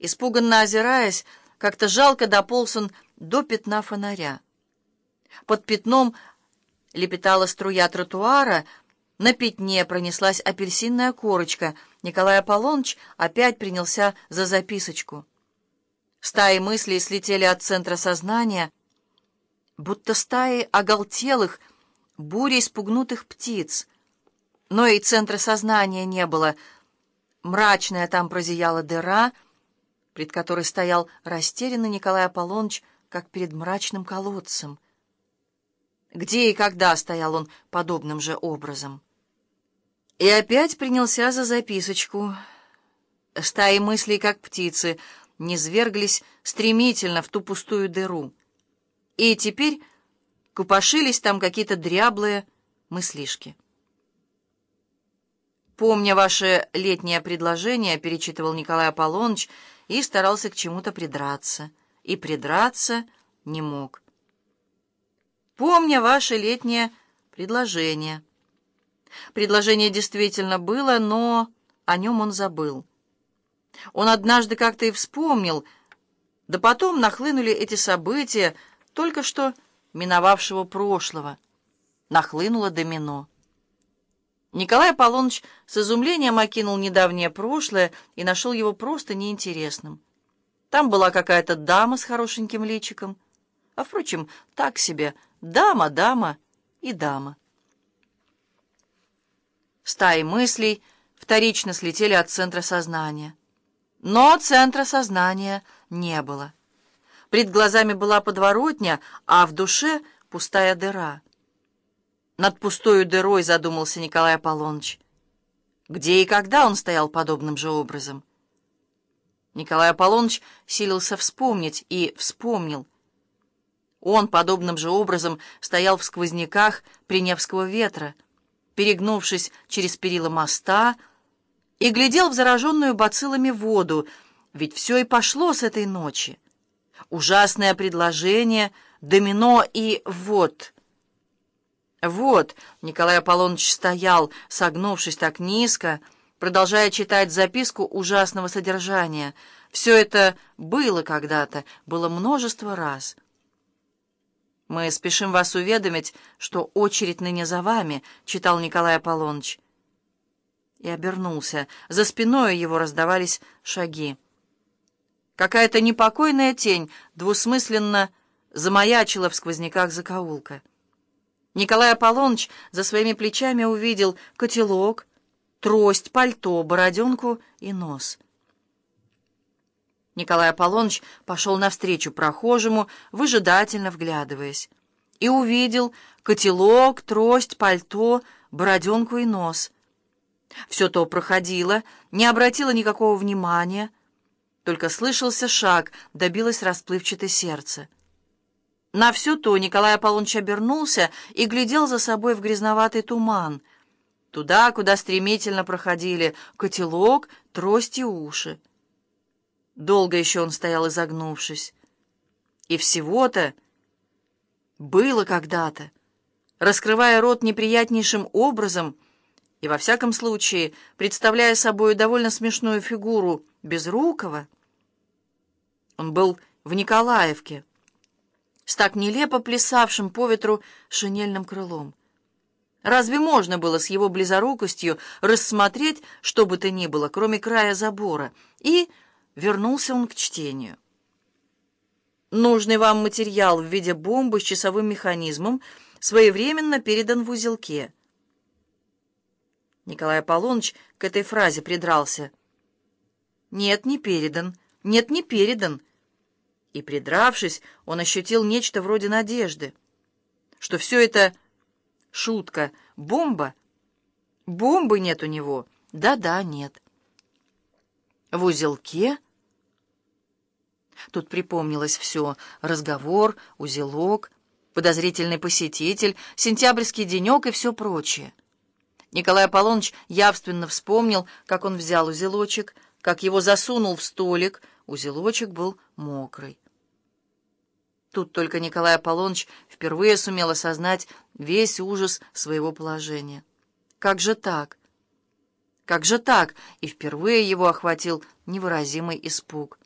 Испуганно озираясь, как-то жалко дополз он до пятна фонаря. Под пятном лепетала струя тротуара, на пятне пронеслась апельсинная корочка. Николай Аполлоныч опять принялся за записочку. Стаи мыслей слетели от центра сознания, будто стаи оголтелых, бурей спугнутых птиц. Но и центра сознания не было. Мрачная там прозияла дыра — пред которой стоял растерянный Николай Аполлоныч, как перед мрачным колодцем. Где и когда стоял он подобным же образом? И опять принялся за записочку. Стаи мыслей, как птицы, низверглись стремительно в ту пустую дыру. И теперь купошились там какие-то дряблые мыслишки. «Помня ваше летнее предложение», — перечитывал Николай Аполлоныч, — и старался к чему-то придраться, и придраться не мог. Помня ваше летнее предложение. Предложение действительно было, но о нем он забыл. Он однажды как-то и вспомнил, да потом нахлынули эти события только что миновавшего прошлого. Нахлынуло домино. Николай Аполлоныч с изумлением окинул недавнее прошлое и нашел его просто неинтересным. Там была какая-то дама с хорошеньким личиком. А, впрочем, так себе. Дама, дама и дама. Стаи мыслей вторично слетели от центра сознания. Но центра сознания не было. Пред глазами была подворотня, а в душе пустая дыра — над пустою дырой задумался Николай Аполлоныч. Где и когда он стоял подобным же образом? Николай Аполлоныч силился вспомнить и вспомнил. Он подобным же образом стоял в сквозняках Приневского ветра, перегнувшись через перила моста, и глядел в зараженную бациллами воду, ведь все и пошло с этой ночи. Ужасное предложение, домино и вот — вот, Николай Аполлоныч стоял, согнувшись так низко, продолжая читать записку ужасного содержания. Все это было когда-то, было множество раз. «Мы спешим вас уведомить, что очередь ныне за вами», — читал Николай Аполлоныч. И обернулся. За спиной его раздавались шаги. Какая-то непокойная тень двусмысленно замаячила в сквозняках закоулка. Николай Аполлоныч за своими плечами увидел котелок, трость, пальто, бороденку и нос. Николай Аполлоныч пошел навстречу прохожему, выжидательно вглядываясь, и увидел котелок, трость, пальто, бороденку и нос. Все то проходило, не обратило никакого внимания, только слышался шаг, добилось расплывчатое сердце. На все то Николай Аполлоныч обернулся и глядел за собой в грязноватый туман, туда, куда стремительно проходили котелок, трость и уши. Долго еще он стоял, изогнувшись. И всего-то было когда-то, раскрывая рот неприятнейшим образом и, во всяком случае, представляя собой довольно смешную фигуру Безрукова, он был в Николаевке, с так нелепо плясавшим по ветру шинельным крылом. Разве можно было с его близорукостью рассмотреть что бы то ни было, кроме края забора? И вернулся он к чтению. Нужный вам материал в виде бомбы с часовым механизмом своевременно передан в узелке. Николай Аполлоныч к этой фразе придрался. «Нет, не передан. Нет, не передан». И, придравшись, он ощутил нечто вроде надежды, что все это шутка, бомба. Бомбы нет у него. Да-да, нет. В узелке... Тут припомнилось все. Разговор, узелок, подозрительный посетитель, сентябрьский денек и все прочее. Николай Аполлоныч явственно вспомнил, как он взял узелочек, как его засунул в столик. Узелочек был мокрый. Тут только Николай Аполлоныч впервые сумел осознать весь ужас своего положения. Как же так? Как же так? И впервые его охватил невыразимый испуг.